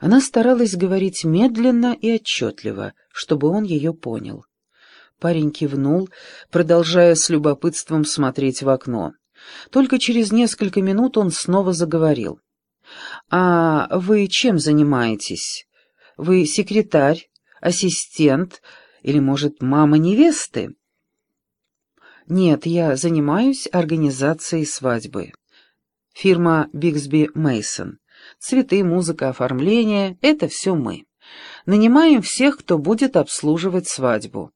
Она старалась говорить медленно и отчетливо, чтобы он ее понял. Парень кивнул, продолжая с любопытством смотреть в окно. Только через несколько минут он снова заговорил. «А вы чем занимаетесь? Вы секретарь, ассистент или, может, мама невесты?» «Нет, я занимаюсь организацией свадьбы. Фирма Бигсби Мейсон. Цветы, музыка, оформление — это все мы. Нанимаем всех, кто будет обслуживать свадьбу».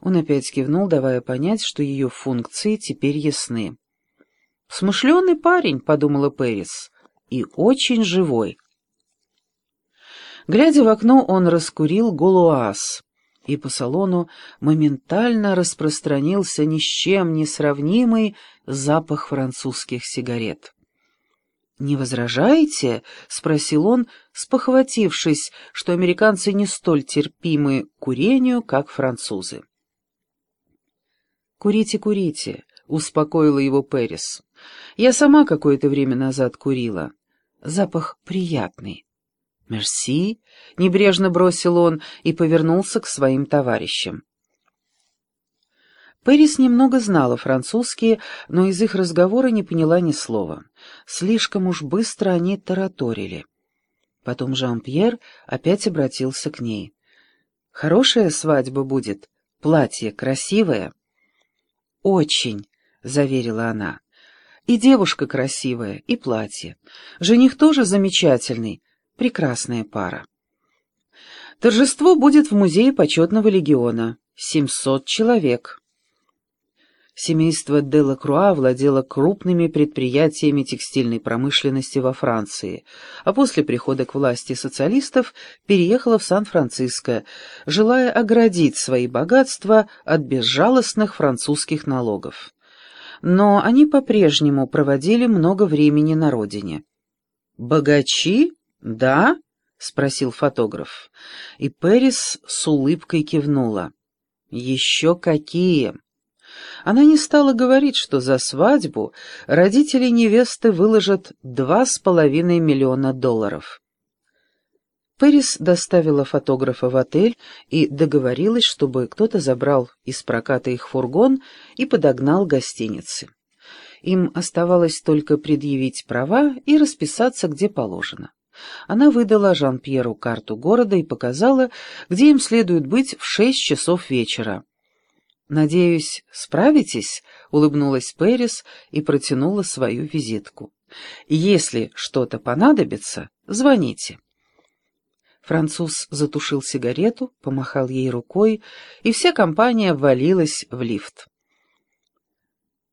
Он опять кивнул, давая понять, что ее функции теперь ясны. «Смышленый парень», — подумала Пэрис, — «и очень живой». Глядя в окно, он раскурил голуаз, и по салону моментально распространился ни с чем не сравнимый запах французских сигарет. «Не возражаете?» — спросил он, спохватившись, что американцы не столь терпимы к курению, как французы. «Курите, курите», — успокоила его Пэрис. «Я сама какое-то время назад курила. Запах приятный». «Мерси», — небрежно бросил он и повернулся к своим товарищам. Пэрис немного знала французский, но из их разговора не поняла ни слова. Слишком уж быстро они тараторили. Потом Жан-Пьер опять обратился к ней. «Хорошая свадьба будет, платье красивое». «Очень», — заверила она. «И девушка красивая, и платье. Жених тоже замечательный, прекрасная пара». Торжество будет в Музее почетного легиона. Семьсот человек. Семейство Делакруа владело крупными предприятиями текстильной промышленности во Франции, а после прихода к власти социалистов переехало в Сан-Франциско, желая оградить свои богатства от безжалостных французских налогов. Но они по-прежнему проводили много времени на родине. «Богачи? Да?» — спросил фотограф. И Пэрис с улыбкой кивнула. «Еще какие!» Она не стала говорить, что за свадьбу родители невесты выложат два с половиной миллиона долларов. Пэрис доставила фотографа в отель и договорилась, чтобы кто-то забрал из проката их фургон и подогнал гостиницы. Им оставалось только предъявить права и расписаться, где положено. Она выдала Жан-Пьеру карту города и показала, где им следует быть в шесть часов вечера. «Надеюсь, справитесь?» — улыбнулась Пэрис и протянула свою визитку. «Если что-то понадобится, звоните». Француз затушил сигарету, помахал ей рукой, и вся компания ввалилась в лифт.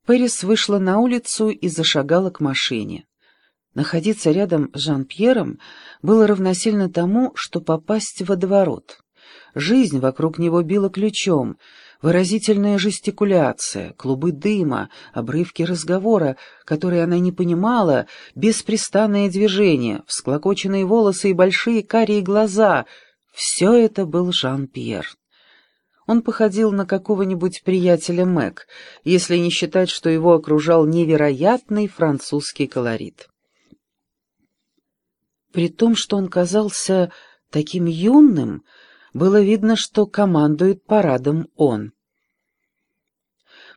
Пэрис вышла на улицу и зашагала к машине. Находиться рядом с Жан-Пьером было равносильно тому, что попасть в водоворот. Жизнь вокруг него била ключом — Выразительная жестикуляция, клубы дыма, обрывки разговора, которые она не понимала, беспрестанное движение, всклокоченные волосы и большие карие глаза — все это был Жан-Пьер. Он походил на какого-нибудь приятеля Мэг, если не считать, что его окружал невероятный французский колорит. При том, что он казался таким юным, было видно, что командует парадом он.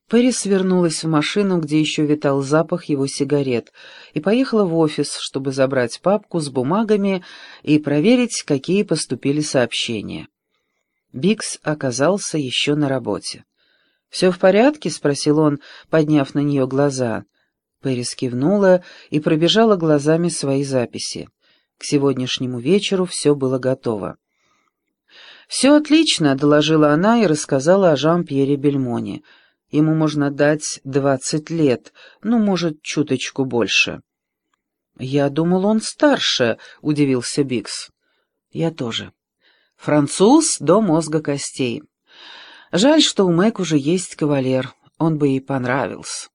Пэрис вернулась в машину, где еще витал запах его сигарет, и поехала в офис, чтобы забрать папку с бумагами и проверить, какие поступили сообщения. Бикс оказался еще на работе. «Все в порядке?» — спросил он, подняв на нее глаза. Пэрис кивнула и пробежала глазами свои записи. К сегодняшнему вечеру все было готово. «Все отлично», — доложила она и рассказала о Жан-Пьере Бельмоне. «Ему можно дать двадцать лет, ну, может, чуточку больше». «Я думал, он старше», — удивился Бикс. «Я тоже. Француз до мозга костей. Жаль, что у Мэг уже есть кавалер, он бы ей понравился».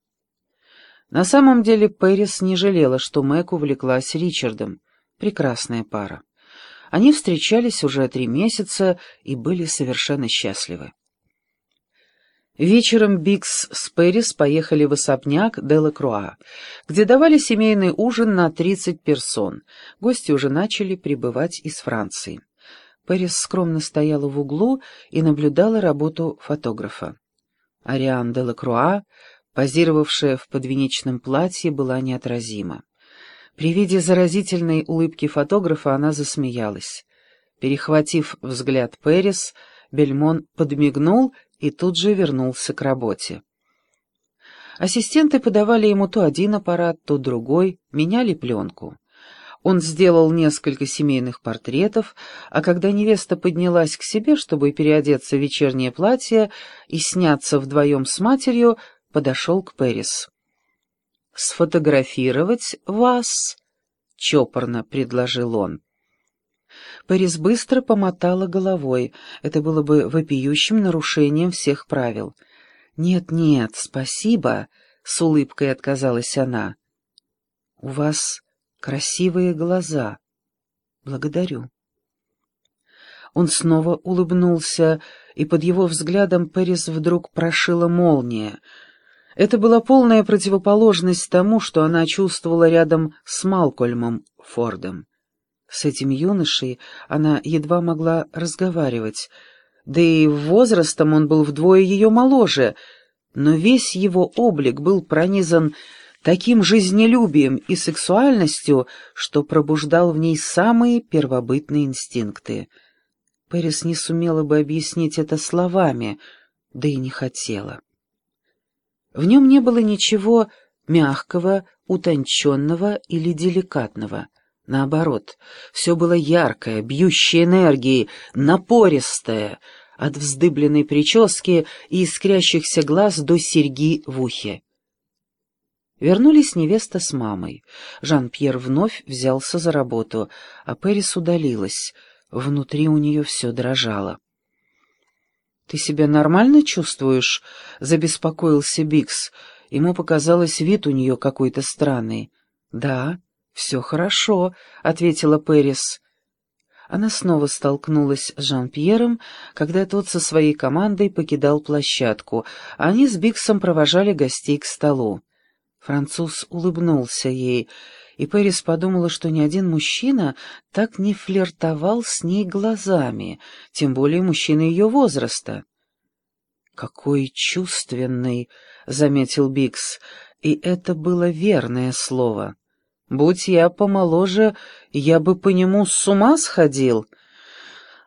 На самом деле Пэрис не жалела, что Мэг увлеклась Ричардом. Прекрасная пара. Они встречались уже три месяца и были совершенно счастливы. Вечером Бикс с Пэрис поехали в особняк Делакруа, где давали семейный ужин на 30 персон. Гости уже начали прибывать из Франции. Пэрис скромно стояла в углу и наблюдала работу фотографа. Ариан Делакруа, позировавшая в подвенечном платье, была неотразима. При виде заразительной улыбки фотографа она засмеялась. Перехватив взгляд Пэрис, Бельмон подмигнул и тут же вернулся к работе. Ассистенты подавали ему то один аппарат, то другой, меняли пленку. Он сделал несколько семейных портретов, а когда невеста поднялась к себе, чтобы переодеться в вечернее платье и сняться вдвоем с матерью, подошел к Пэрис. «Сфотографировать вас?» — чопорно предложил он. Пэрис быстро помотала головой. Это было бы вопиющим нарушением всех правил. «Нет-нет, спасибо», — с улыбкой отказалась она. «У вас красивые глаза. Благодарю». Он снова улыбнулся, и под его взглядом Пэрис вдруг прошила молния. Это была полная противоположность тому, что она чувствовала рядом с Малкольмом Фордом. С этим юношей она едва могла разговаривать, да и возрастом он был вдвое ее моложе, но весь его облик был пронизан таким жизнелюбием и сексуальностью, что пробуждал в ней самые первобытные инстинкты. Пэрис не сумела бы объяснить это словами, да и не хотела. В нем не было ничего мягкого, утонченного или деликатного — Наоборот, все было яркое, бьющее энергией, напористое, от вздыбленной прически и искрящихся глаз до серьги в ухе. Вернулись невеста с мамой. Жан-Пьер вновь взялся за работу, а Пэрис удалилась. Внутри у нее все дрожало. «Ты себя нормально чувствуешь?» — забеспокоился Бикс. Ему показалось, вид у нее какой-то странный. «Да». «Все хорошо», — ответила Пэрис. Она снова столкнулась с Жан-Пьером, когда тот со своей командой покидал площадку. Они с Биксом провожали гостей к столу. Француз улыбнулся ей, и Пэрис подумала, что ни один мужчина так не флиртовал с ней глазами, тем более мужчина ее возраста. «Какой чувственный!» — заметил Бикс, и это было верное слово. Будь я помоложе, я бы по нему с ума сходил.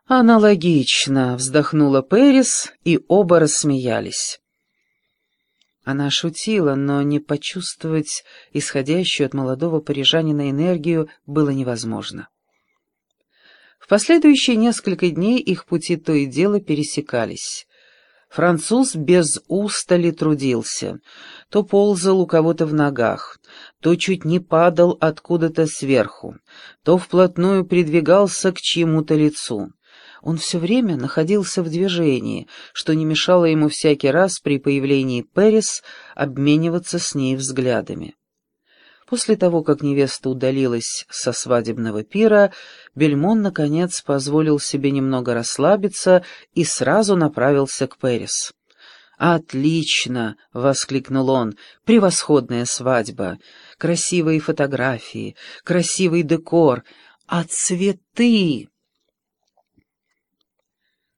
Аналогично, вздохнула Пэрис, и оба рассмеялись. Она шутила, но не почувствовать исходящую от молодого парижанина энергию было невозможно. В последующие несколько дней их пути то и дело пересекались. Француз без устали трудился, то ползал у кого-то в ногах, то чуть не падал откуда-то сверху, то вплотную придвигался к чьему-то лицу. Он все время находился в движении, что не мешало ему всякий раз при появлении Перес обмениваться с ней взглядами. После того, как невеста удалилась со свадебного пира, Бельмон, наконец, позволил себе немного расслабиться и сразу направился к Перес. «Отлично!» — воскликнул он. «Превосходная свадьба! Красивые фотографии, красивый декор, а цветы!»